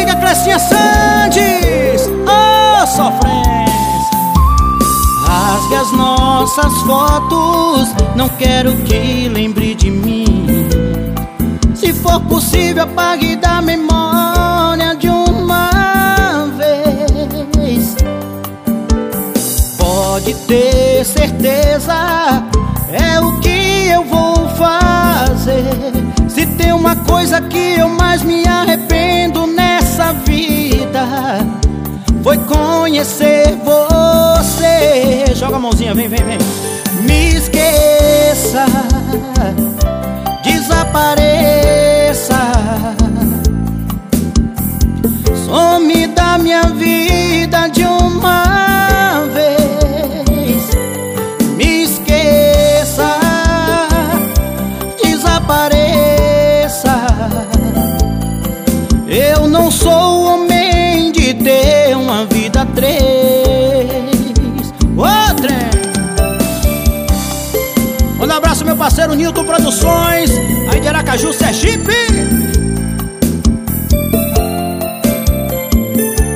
amiga Clecinha Sandes Oh, sofrência. Rasgue as nossas fotos Não quero que lembre de mim. Se for possível, apague da memória de uma vez. Pode ter certeza É o que eu vou fazer. Se tem uma coisa que eu mais me arrependo Foi conhecer você. Joga a mãozinha, vem, vem, vem. Me esqueça. Desapareça. Some da minha vida de uma vez. Me esqueça. Desapareça. Eu não sou parceiro Nilton Produções Aí de Aracaju, Sergipe.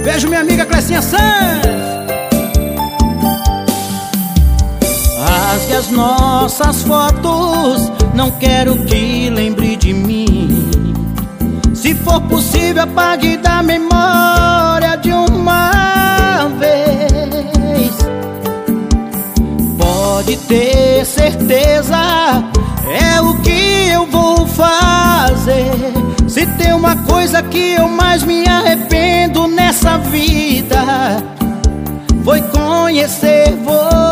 Beijo minha amiga Clecinha Sanz. Rasgue as nossas fotos Não quero que lembre de mim. Se for possível apague da memória de uma vez. Pode ter certeza coisa que eu mais me arrependo nessa vida Foi conhecer você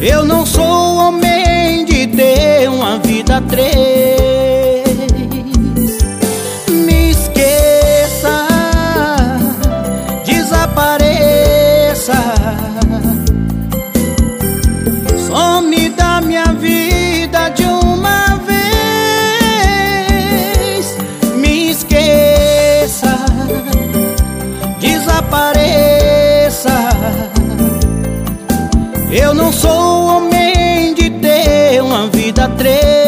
Eu não sou homem de ter uma vida três. Me esqueça Desapareça. Some da minha vida de uma vez. Me esqueça Desapareça Eu não sou homem de ter uma vida três